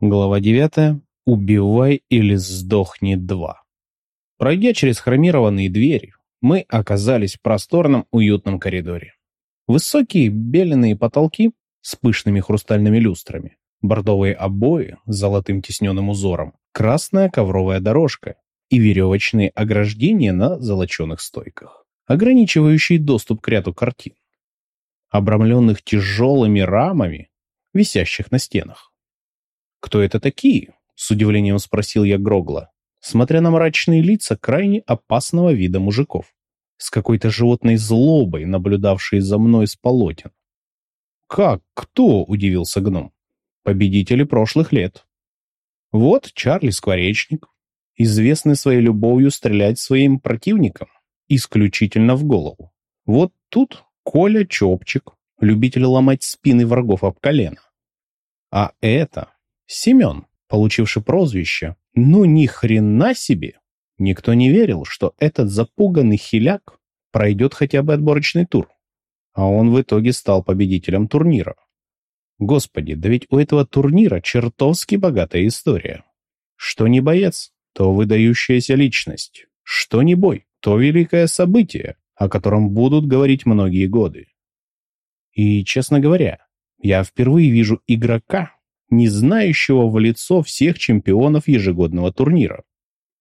Глава 9. Убивай или сдохни 2. Пройдя через хромированные двери, мы оказались в просторном уютном коридоре. Высокие беленые потолки с пышными хрустальными люстрами, бордовые обои с золотым тисненным узором, красная ковровая дорожка и веревочные ограждения на золоченых стойках, ограничивающие доступ к ряду картин, обрамленных тяжелыми рамами, висящих на стенах. «Кто это такие?» — с удивлением спросил я Грогла, смотря на мрачные лица крайне опасного вида мужиков, с какой-то животной злобой, наблюдавшие за мной с полотен. «Как? Кто?» — удивился гном. «Победители прошлых лет. Вот Чарли Скворечник, известный своей любовью стрелять своим противникам, исключительно в голову. Вот тут Коля Чопчик, любитель ломать спины врагов об колено. А это Семен, получивший прозвище «Ну ни хрена себе!» Никто не верил, что этот запуганный хиляк пройдет хотя бы отборочный тур. А он в итоге стал победителем турнира. Господи, да ведь у этого турнира чертовски богатая история. Что не боец, то выдающаяся личность. Что не бой, то великое событие, о котором будут говорить многие годы. И, честно говоря, я впервые вижу игрока, не знающего в лицо всех чемпионов ежегодного турнира.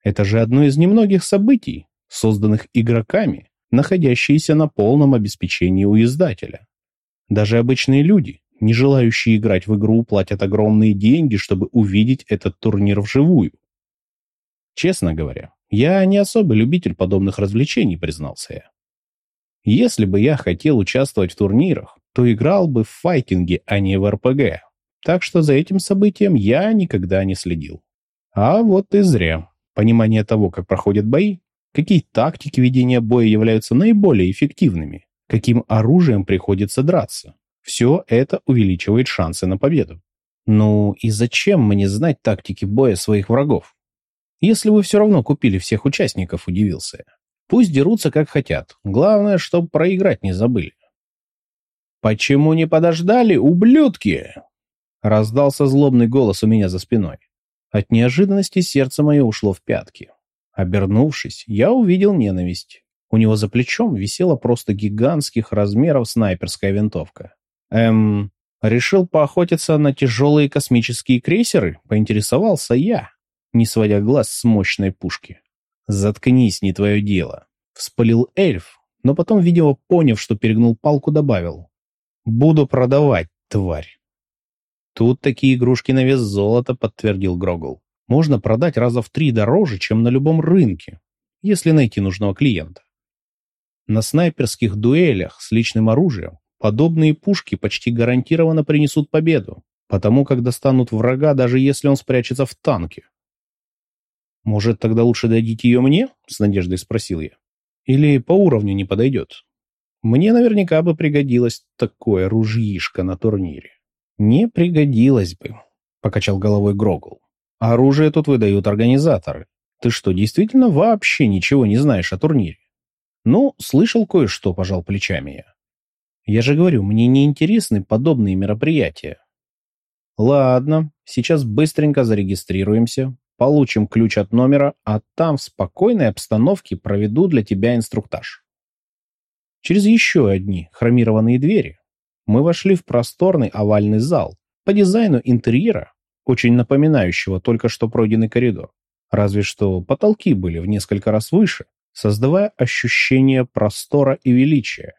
Это же одно из немногих событий, созданных игроками, находящиеся на полном обеспечении у издателя. Даже обычные люди, не желающие играть в игру, платят огромные деньги, чтобы увидеть этот турнир вживую. Честно говоря, я не особый любитель подобных развлечений, признался я. Если бы я хотел участвовать в турнирах, то играл бы в файтинге, а не в РПГ. Так что за этим событием я никогда не следил. А вот и зря. Понимание того, как проходят бои, какие тактики ведения боя являются наиболее эффективными, каким оружием приходится драться. Все это увеличивает шансы на победу. Ну и зачем мне знать тактики боя своих врагов? Если вы все равно купили всех участников, удивился я. Пусть дерутся как хотят. Главное, чтобы проиграть не забыли. «Почему не подождали, ублюдки?» Раздался злобный голос у меня за спиной. От неожиданности сердце мое ушло в пятки. Обернувшись, я увидел ненависть. У него за плечом висела просто гигантских размеров снайперская винтовка. Эм, решил поохотиться на тяжелые космические крейсеры? Поинтересовался я, не сводя глаз с мощной пушки. «Заткнись, не твое дело», — вспылил эльф, но потом, видимо, поняв, что перегнул палку, добавил. «Буду продавать, тварь». «Тут такие игрушки на вес золота», — подтвердил Грогл. «Можно продать раза в три дороже, чем на любом рынке, если найти нужного клиента». На снайперских дуэлях с личным оружием подобные пушки почти гарантированно принесут победу, потому как достанут врага, даже если он спрячется в танке. «Может, тогда лучше дадите ее мне?» — с надеждой спросил я. «Или по уровню не подойдет? Мне наверняка бы пригодилось такое ружьишко на турнире». «Не пригодилось бы», — покачал головой Грогл. «Оружие тут выдают организаторы. Ты что, действительно вообще ничего не знаешь о турнире?» «Ну, слышал кое-что», — пожал плечами я. «Я же говорю, мне не интересны подобные мероприятия». «Ладно, сейчас быстренько зарегистрируемся, получим ключ от номера, а там в спокойной обстановке проведу для тебя инструктаж». Через еще одни хромированные двери мы вошли в просторный овальный зал, по дизайну интерьера, очень напоминающего только что пройденный коридор. Разве что потолки были в несколько раз выше, создавая ощущение простора и величия.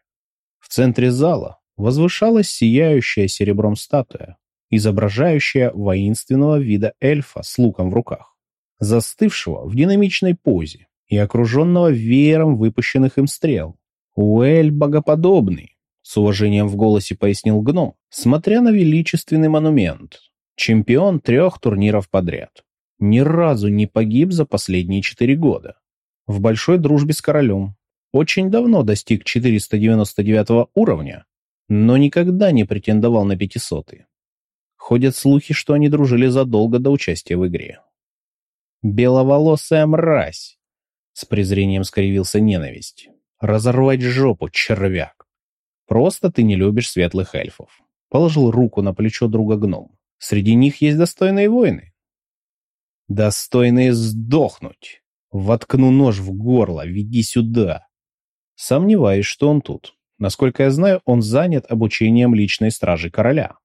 В центре зала возвышалась сияющая серебром статуя, изображающая воинственного вида эльфа с луком в руках, застывшего в динамичной позе и окруженного веером выпущенных им стрел. Уэль богоподобный, с уважением в голосе пояснил гном, смотря на величественный монумент. Чемпион трех турниров подряд. Ни разу не погиб за последние четыре года. В большой дружбе с королем. Очень давно достиг 499 уровня, но никогда не претендовал на 500 -й. Ходят слухи, что они дружили задолго до участия в игре. «Беловолосая мразь!» С презрением скривился ненависть. «Разорвать жопу, червяк!» Просто ты не любишь светлых эльфов. Положил руку на плечо друга гном. Среди них есть достойные воины. Достойные сдохнуть. Воткну нож в горло, веди сюда. Сомневаюсь, что он тут. Насколько я знаю, он занят обучением личной стражи короля.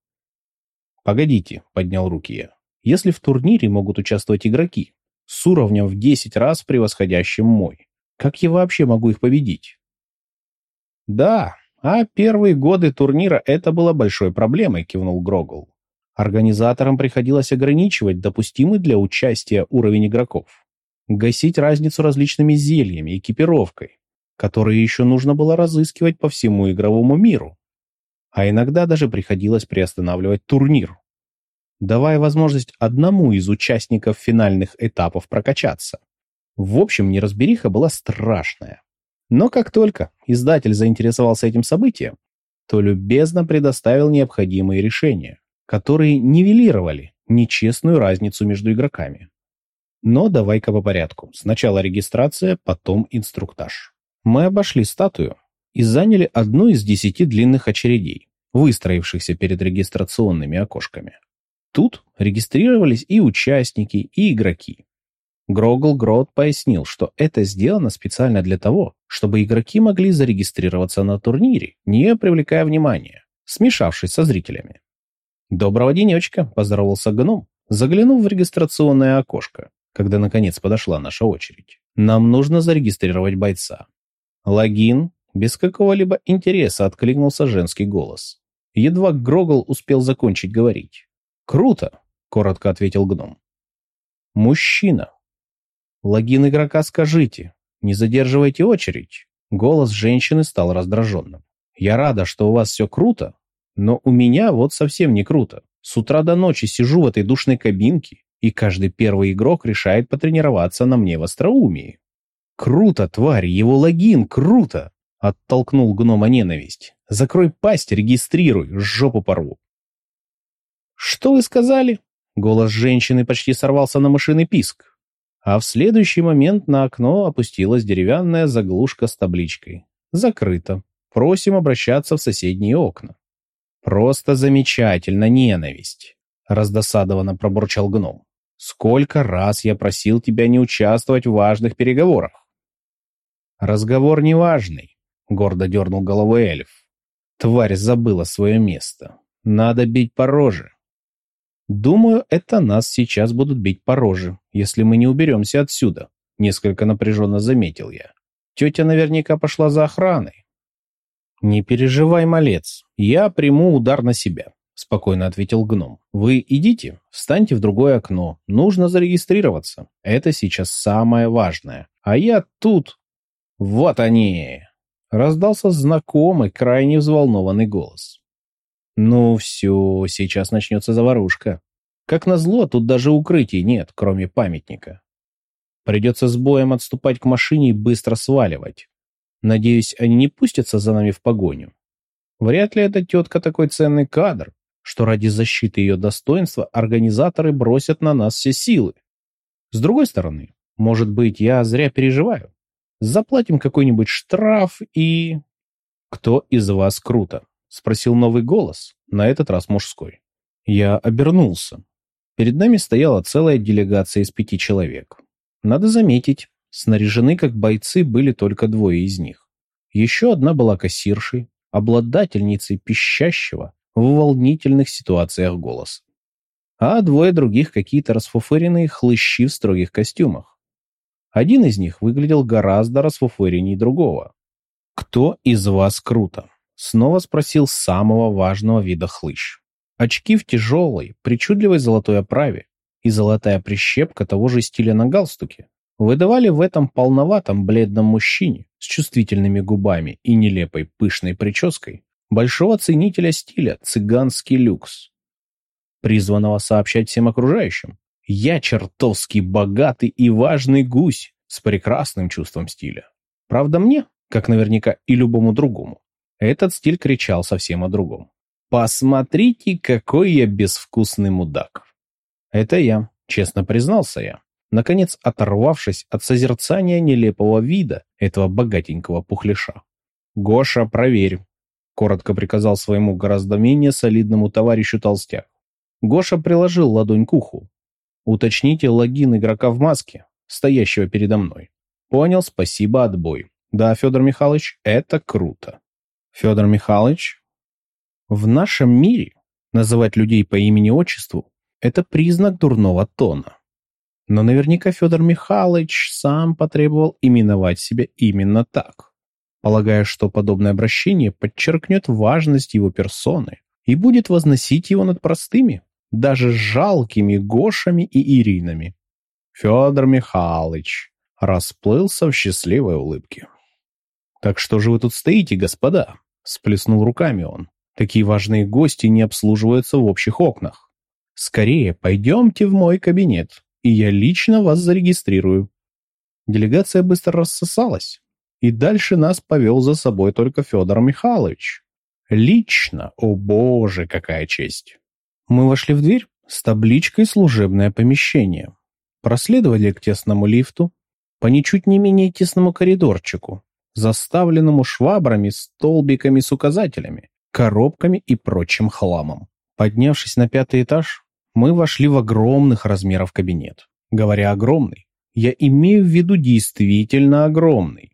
Погодите, поднял руки я. Если в турнире могут участвовать игроки с уровнем в 10 раз превосходящим мой, как я вообще могу их победить? Да, а первые годы турнира это было большой проблемой, кивнул Грогл. Организаторам приходилось ограничивать допустимый для участия уровень игроков, гасить разницу различными зельями, экипировкой, которые еще нужно было разыскивать по всему игровому миру. А иногда даже приходилось приостанавливать турнир, давая возможность одному из участников финальных этапов прокачаться. В общем, неразбериха была страшная. Но как только издатель заинтересовался этим событием, то любезно предоставил необходимые решения, которые нивелировали нечестную разницу между игроками. Но давай-ка по порядку. Сначала регистрация, потом инструктаж. Мы обошли статую и заняли одну из десяти длинных очередей, выстроившихся перед регистрационными окошками. Тут регистрировались и участники, и игроки. Грогл Грот пояснил, что это сделано специально для того, чтобы игроки могли зарегистрироваться на турнире, не привлекая внимания, смешавшись со зрителями. «Доброго денечка!» – поздоровался гном, заглянув в регистрационное окошко, когда наконец подошла наша очередь. «Нам нужно зарегистрировать бойца». Логин без какого-либо интереса откликнулся женский голос. Едва Грогл успел закончить говорить. «Круто!» — коротко ответил гном. «Мужчина!» «Логин игрока скажите! Не задерживайте очередь!» Голос женщины стал раздраженным. «Я рада, что у вас все круто, но у меня вот совсем не круто. С утра до ночи сижу в этой душной кабинке, и каждый первый игрок решает потренироваться на мне в остроумии. Круто, тварь, его логин, круто! Оттолкнул гнома ненависть. Закрой пасть, регистрируй, жопу порву. «Что вы сказали?» Голос женщины почти сорвался на машины писк. А в следующий момент на окно опустилась деревянная заглушка с табличкой. «Закрыто. Просим обращаться в соседние окна». «Просто замечательно, ненависть!» Раздосадованно пробурчал гном. «Сколько раз я просил тебя не участвовать в важных переговорах?» «Разговор неважный», — гордо дернул головой эльф. «Тварь забыла свое место. Надо бить по роже». «Думаю, это нас сейчас будут бить по роже, если мы не уберемся отсюда», — несколько напряженно заметил я. «Тетя наверняка пошла за охраной». «Не переживай, малец, я приму удар на себя», — спокойно ответил гном. «Вы идите, встаньте в другое окно, нужно зарегистрироваться. Это сейчас самое важное. А я тут...» «Вот они!» — раздался знакомый, крайне взволнованный голос. Ну все, сейчас начнется заварушка. Как назло, тут даже укрытий нет, кроме памятника. Придется с боем отступать к машине и быстро сваливать. Надеюсь, они не пустятся за нами в погоню. Вряд ли эта тетка такой ценный кадр, что ради защиты ее достоинства организаторы бросят на нас все силы. С другой стороны, может быть, я зря переживаю. Заплатим какой-нибудь штраф и... Кто из вас круто? — спросил новый голос, на этот раз мужской. Я обернулся. Перед нами стояла целая делегация из пяти человек. Надо заметить, снаряжены как бойцы были только двое из них. Еще одна была кассиршей, обладательницей пищащего в волнительных ситуациях голоса. А двое других какие-то расфуфыренные хлыщи в строгих костюмах. Один из них выглядел гораздо расфуфыренней другого. «Кто из вас круто?» Снова спросил самого важного вида хлыщ. Очки в тяжелой, причудливой золотой оправе и золотая прищепка того же стиля на галстуке выдавали в этом полноватом бледном мужчине с чувствительными губами и нелепой пышной прической большого ценителя стиля цыганский люкс, призванного сообщать всем окружающим. Я чертовски богатый и важный гусь с прекрасным чувством стиля. Правда мне, как наверняка и любому другому, этот стиль кричал совсем о другом. «Посмотрите, какой я безвкусный мудак!» «Это я», — честно признался я, наконец оторвавшись от созерцания нелепого вида этого богатенького пухляша. «Гоша, проверь», — коротко приказал своему гораздо менее солидному товарищу толстяк. Гоша приложил ладонь к уху. Уточните логин игрока в маске, стоящего передо мной. Понял, спасибо, отбой. Да, Федор Михайлович, это круто. Федор Михайлович, в нашем мире называть людей по имени-отчеству – это признак дурного тона. Но наверняка Федор Михайлович сам потребовал именовать себя именно так, полагая, что подобное обращение подчеркнет важность его персоны и будет возносить его над простыми, даже жалкими Гошами и Иринами. Федор Михайлович расплылся в счастливой улыбке. «Так что же вы тут стоите, господа?» – сплеснул руками он. «Такие важные гости не обслуживаются в общих окнах. Скорее, пойдемте в мой кабинет и я лично вас зарегистрирую». Делегация быстро рассосалась, и дальше нас повел за собой только Федор Михайлович. Лично, о боже, какая честь! Мы вошли в дверь с табличкой «Служебное помещение». Проследовали к тесному лифту, по ничуть не менее тесному коридорчику, заставленному швабрами, столбиками с указателями, коробками и прочим хламом. Поднявшись на пятый этаж, мы вошли в огромных размеров кабинет. Говоря огромный, я имею в виду действительно огромный.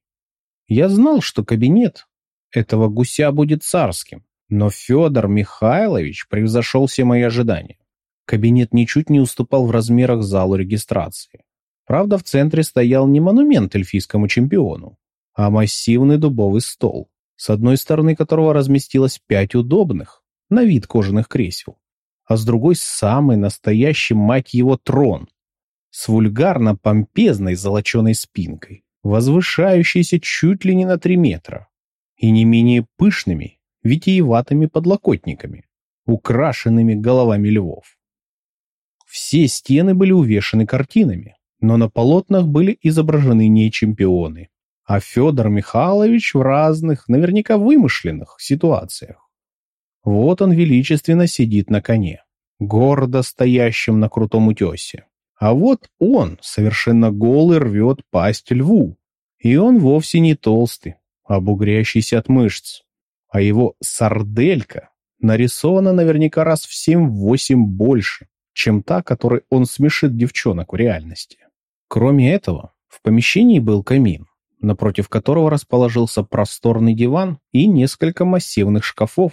Я знал, что кабинет этого гуся будет царским, но Федор Михайлович превзошел все мои ожидания. Кабинет ничуть не уступал в размерах залу регистрации. Правда, в центре стоял не монумент эльфийскому чемпиону, а массивный дубовый стол, с одной стороны которого разместилось пять удобных, на вид кожаных кресел, а с другой самый настоящий, мать его, трон с вульгарно-помпезной золоченой спинкой, возвышающейся чуть ли не на три метра, и не менее пышными, витиеватыми подлокотниками, украшенными головами львов. Все стены были увешаны картинами, но на полотнах были изображены не чемпионы, а Федор Михайлович в разных, наверняка вымышленных ситуациях. Вот он величественно сидит на коне, гордо стоящем на крутом утесе. А вот он, совершенно голый, рвет пасть льву. И он вовсе не толстый, а бугрящийся от мышц. А его сарделька нарисована наверняка раз в семь-восемь больше, чем та, которой он смешит девчонок в реальности. Кроме этого, в помещении был камин, напротив которого расположился просторный диван и несколько массивных шкафов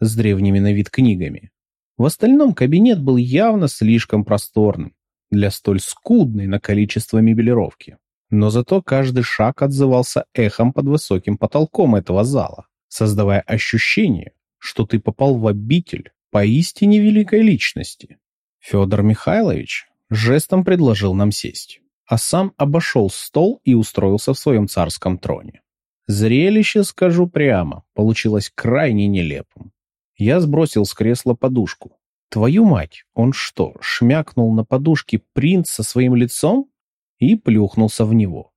с древними на вид книгами. В остальном кабинет был явно слишком просторным для столь скудной на количество мебелировки. Но зато каждый шаг отзывался эхом под высоким потолком этого зала, создавая ощущение, что ты попал в обитель поистине великой личности. Федор Михайлович жестом предложил нам сесть, а сам обошел стол и устроился в своем царском троне. Зрелище, скажу прямо, получилось крайне нелепым. Я сбросил с кресла подушку. Твою мать, он что, шмякнул на подушке принц со своим лицом? И плюхнулся в него.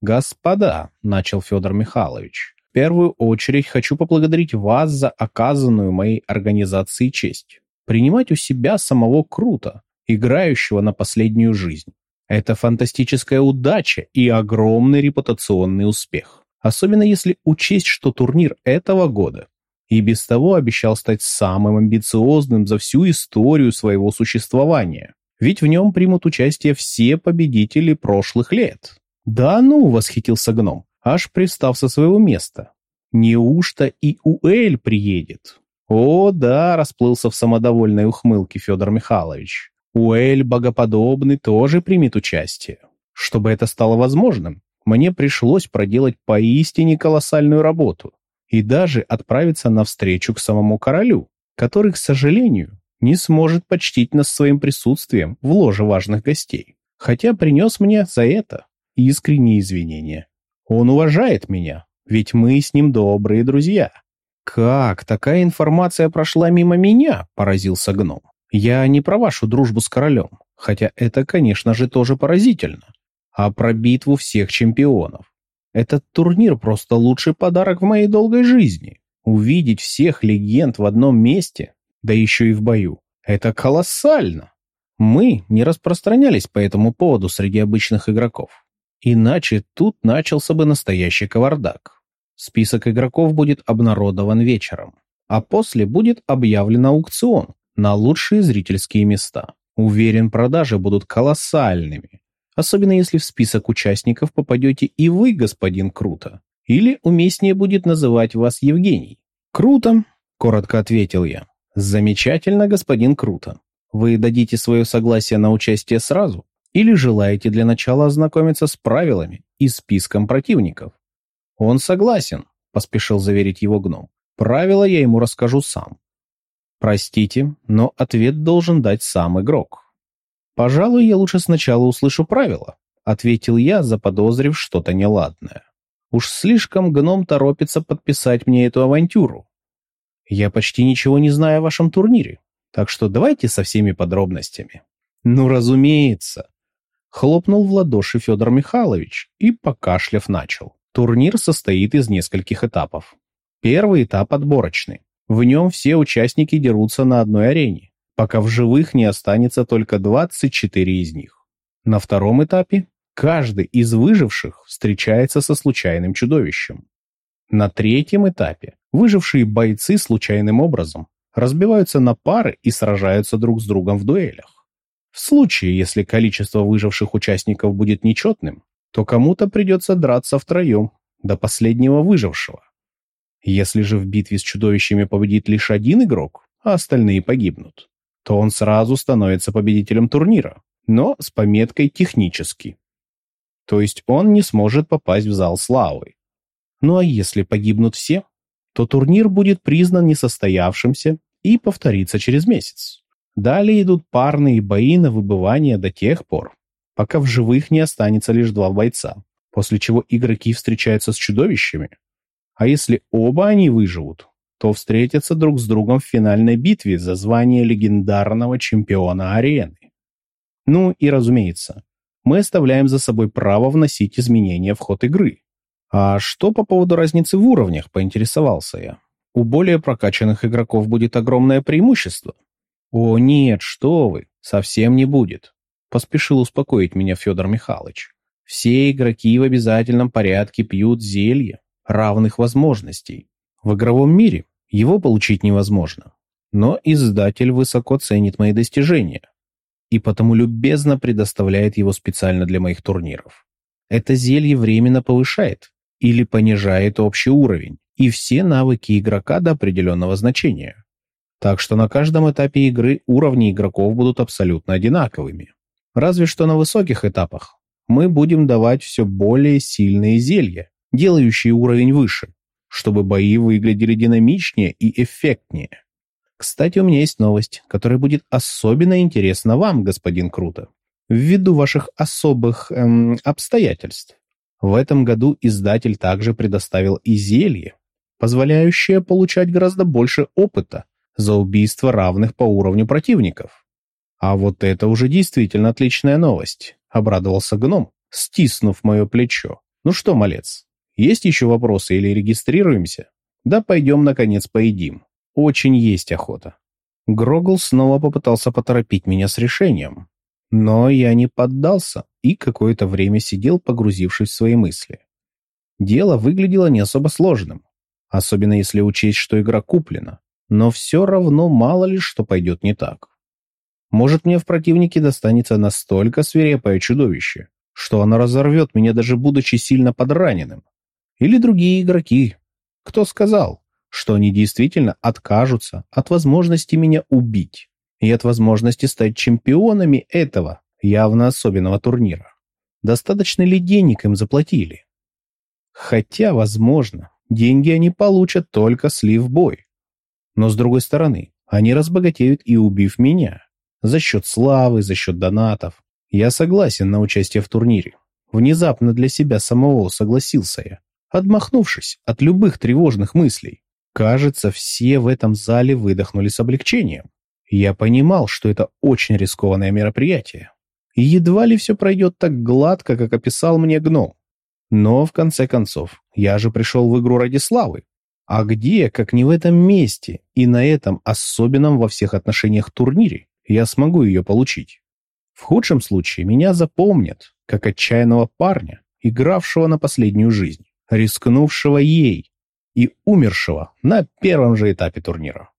«Господа», — начал Федор Михайлович, — «в первую очередь хочу поблагодарить вас за оказанную моей организации честь. Принимать у себя самого круто, играющего на последнюю жизнь. Это фантастическая удача и огромный репутационный успех. Особенно если учесть, что турнир этого года и без того обещал стать самым амбициозным за всю историю своего существования. Ведь в нем примут участие все победители прошлых лет. «Да ну!» — восхитился гном, аж пристав со своего места. «Неужто и Уэль приедет?» «О, да!» — расплылся в самодовольной ухмылке Федор Михайлович. «Уэль богоподобный тоже примет участие. Чтобы это стало возможным, мне пришлось проделать поистине колоссальную работу и даже отправиться навстречу к самому королю, который, к сожалению, не сможет почтить нас своим присутствием в ложе важных гостей, хотя принес мне за это искренние извинения. Он уважает меня, ведь мы с ним добрые друзья. «Как такая информация прошла мимо меня?» – поразился гном. «Я не про вашу дружбу с королем, хотя это, конечно же, тоже поразительно, а про битву всех чемпионов. Этот турнир просто лучший подарок в моей долгой жизни. Увидеть всех легенд в одном месте, да еще и в бою, это колоссально. Мы не распространялись по этому поводу среди обычных игроков. Иначе тут начался бы настоящий кавардак. Список игроков будет обнародован вечером, а после будет объявлен аукцион, на лучшие зрительские места. Уверен, продажи будут колоссальными. Особенно если в список участников попадете и вы, господин Круто. Или уместнее будет называть вас Евгений. Круто, коротко ответил я. Замечательно, господин Круто. Вы дадите свое согласие на участие сразу? Или желаете для начала ознакомиться с правилами и списком противников? Он согласен, поспешил заверить его гном. Правила я ему расскажу сам. Простите, но ответ должен дать сам игрок. Пожалуй, я лучше сначала услышу правила, ответил я, заподозрив что-то неладное. Уж слишком гном торопится подписать мне эту авантюру. Я почти ничего не знаю о вашем турнире, так что давайте со всеми подробностями. Ну, разумеется. Хлопнул в ладоши Федор Михайлович и, покашляв, начал. Турнир состоит из нескольких этапов. Первый этап отборочный. В нем все участники дерутся на одной арене, пока в живых не останется только 24 из них. На втором этапе каждый из выживших встречается со случайным чудовищем. На третьем этапе выжившие бойцы случайным образом разбиваются на пары и сражаются друг с другом в дуэлях. В случае, если количество выживших участников будет нечетным, то кому-то придется драться втроем, до последнего выжившего. Если же в битве с чудовищами победит лишь один игрок, а остальные погибнут, то он сразу становится победителем турнира, но с пометкой «технически». То есть он не сможет попасть в зал славы. Ну а если погибнут все, то турнир будет признан несостоявшимся и повторится через месяц. Далее идут парные бои на выбывание до тех пор, пока в живых не останется лишь два бойца, после чего игроки встречаются с чудовищами. А если оба они выживут, то встретятся друг с другом в финальной битве за звание легендарного чемпиона арены. Ну и разумеется, мы оставляем за собой право вносить изменения в ход игры. «А что по поводу разницы в уровнях?» – поинтересовался я. «У более прокачанных игроков будет огромное преимущество». «О нет, что вы, совсем не будет», – поспешил успокоить меня Федор Михайлович. «Все игроки в обязательном порядке пьют зелье равных возможностей. В игровом мире его получить невозможно. Но издатель высоко ценит мои достижения и потому любезно предоставляет его специально для моих турниров. Это зелье временно повышает или понижает общий уровень и все навыки игрока до определенного значения. Так что на каждом этапе игры уровни игроков будут абсолютно одинаковыми. Разве что на высоких этапах мы будем давать все более сильные зелья, делающие уровень выше, чтобы бои выглядели динамичнее и эффектнее. Кстати, у меня есть новость, которая будет особенно интересна вам, господин Круто, ввиду ваших особых эм, обстоятельств. В этом году издатель также предоставил и зелье, позволяющее получать гораздо больше опыта за убийство равных по уровню противников. А вот это уже действительно отличная новость, обрадовался гном, стиснув мое плечо. Ну что, малец, есть еще вопросы или регистрируемся? Да пойдем, наконец, поедим. Очень есть охота. Грогл снова попытался поторопить меня с решением, но я не поддался и какое-то время сидел, погрузившись в свои мысли. Дело выглядело не особо сложным, особенно если учесть, что игра куплена, но все равно мало ли что пойдет не так. Может, мне в противнике достанется настолько свирепое чудовище, что оно разорвет меня, даже будучи сильно подраненным. Или другие игроки. Кто сказал, что они действительно откажутся от возможности меня убить? и от возможности стать чемпионами этого явно особенного турнира. Достаточно ли денег им заплатили? Хотя, возможно, деньги они получат только слив бой. Но с другой стороны, они разбогатеют и убив меня. За счет славы, за счет донатов. Я согласен на участие в турнире. Внезапно для себя самого согласился я, отмахнувшись от любых тревожных мыслей. Кажется, все в этом зале выдохнули с облегчением. Я понимал, что это очень рискованное мероприятие. И едва ли все пройдет так гладко, как описал мне гном. Но, в конце концов, я же пришел в игру ради славы. А где, как не в этом месте и на этом особенном во всех отношениях турнире, я смогу ее получить? В худшем случае меня запомнят, как отчаянного парня, игравшего на последнюю жизнь, рискнувшего ей и умершего на первом же этапе турнира.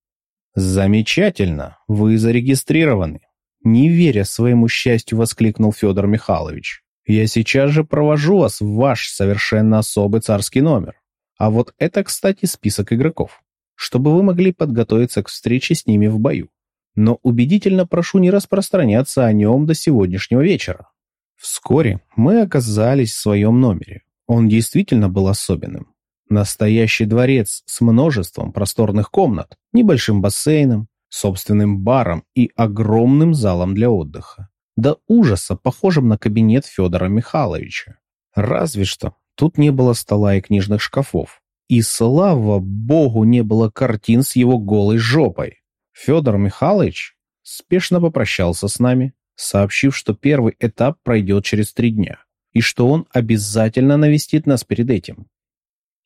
Замечательно, вы зарегистрированы. Не веря своему счастью, воскликнул Федор Михайлович. Я сейчас же провожу вас в ваш совершенно особый царский номер. А вот это, кстати, список игроков, чтобы вы могли подготовиться к встрече с ними в бою. Но убедительно прошу не распространяться о нем до сегодняшнего вечера. Вскоре мы оказались в своем номере. Он действительно был особенным. Настоящий дворец с множеством просторных комнат, небольшим бассейном, собственным баром и огромным залом для отдыха. До ужаса похожим на кабинет Федора Михайловича. Разве что тут не было стола и книжных шкафов. И, слава богу, не было картин с его голой жопой. Федор Михайлович спешно попрощался с нами, сообщив, что первый этап пройдет через три дня, и что он обязательно навестит нас перед этим.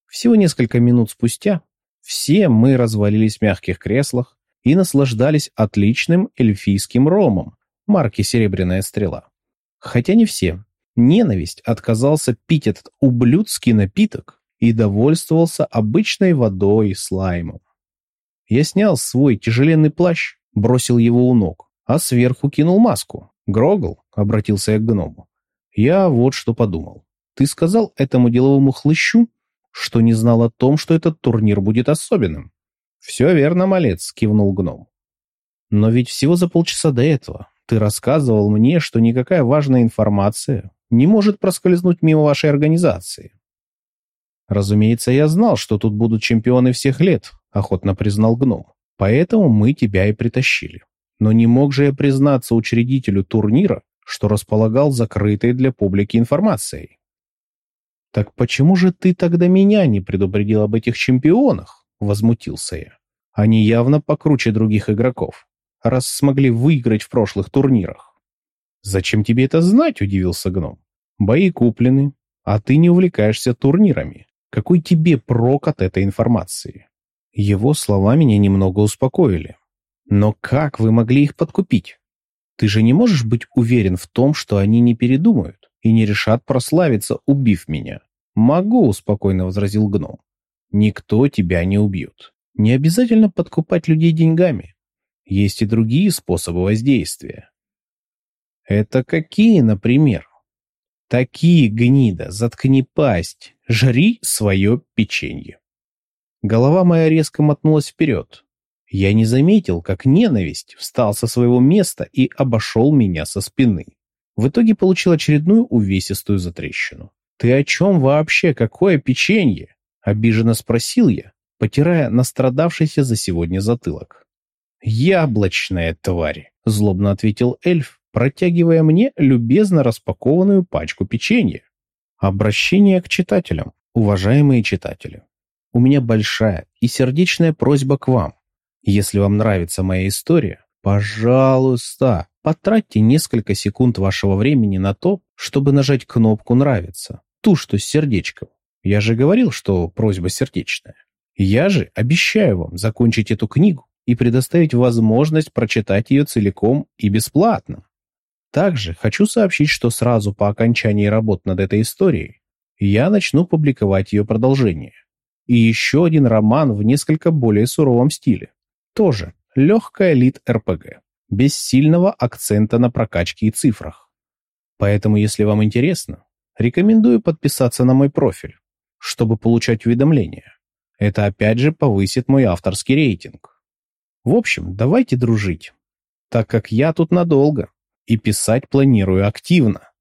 Всего несколько минут спустя все мы развалились в мягких креслах и наслаждались отличным эльфийским ромом марки «Серебряная стрела». Хотя не все. Ненависть отказался пить этот ублюдский напиток и довольствовался обычной водой и слаймом. Я снял свой тяжеленный плащ, бросил его у ног, а сверху кинул маску. «Грогл», — обратился я к гному, — «я вот что подумал. Ты сказал этому деловому хлыщу, что не знал о том, что этот турнир будет особенным. «Все верно, малец», — кивнул гном. «Но ведь всего за полчаса до этого ты рассказывал мне, что никакая важная информация не может проскользнуть мимо вашей организации». «Разумеется, я знал, что тут будут чемпионы всех лет», — охотно признал гном. «Поэтому мы тебя и притащили. Но не мог же я признаться учредителю турнира, что располагал закрытой для публики информацией. «Так почему же ты тогда меня не предупредил об этих чемпионах?» — возмутился я. «Они явно покруче других игроков, раз смогли выиграть в прошлых турнирах». «Зачем тебе это знать?» — удивился гном. «Бои куплены, а ты не увлекаешься турнирами. Какой тебе прок от этой информации?» Его слова меня немного успокоили. «Но как вы могли их подкупить? Ты же не можешь быть уверен в том, что они не передумают и не решат прославиться, убив меня. «Могу», — спокойно возразил гном. «Никто тебя не убьет. Не обязательно подкупать людей деньгами. Есть и другие способы воздействия». «Это какие, например?» «Такие, гнида, заткни пасть, жри свое печенье». Голова моя резко мотнулась вперед. Я не заметил, как ненависть встал со своего места и обошел меня со спины. В итоге получил очередную увесистую затрещину. «Ты о чем вообще? Какое печенье?» — обиженно спросил я, потирая настрадавшийся за сегодня затылок. «Яблочная тварь!» — злобно ответил эльф, протягивая мне любезно распакованную пачку печенья. Обращение к читателям. Уважаемые читатели, у меня большая и сердечная просьба к вам. Если вам нравится моя история, пожалуйста, потратьте несколько секунд вашего времени на то, чтобы нажать кнопку «Нравится» ту, что с сердечком. Я же говорил, что просьба сердечная. Я же обещаю вам закончить эту книгу и предоставить возможность прочитать ее целиком и бесплатно. Также хочу сообщить, что сразу по окончании работ над этой историей я начну публиковать ее продолжение. И еще один роман в несколько более суровом стиле. Тоже легкая лид-РПГ, без сильного акцента на прокачке и цифрах. Поэтому, если вам интересно, Рекомендую подписаться на мой профиль, чтобы получать уведомления. Это опять же повысит мой авторский рейтинг. В общем, давайте дружить, так как я тут надолго и писать планирую активно.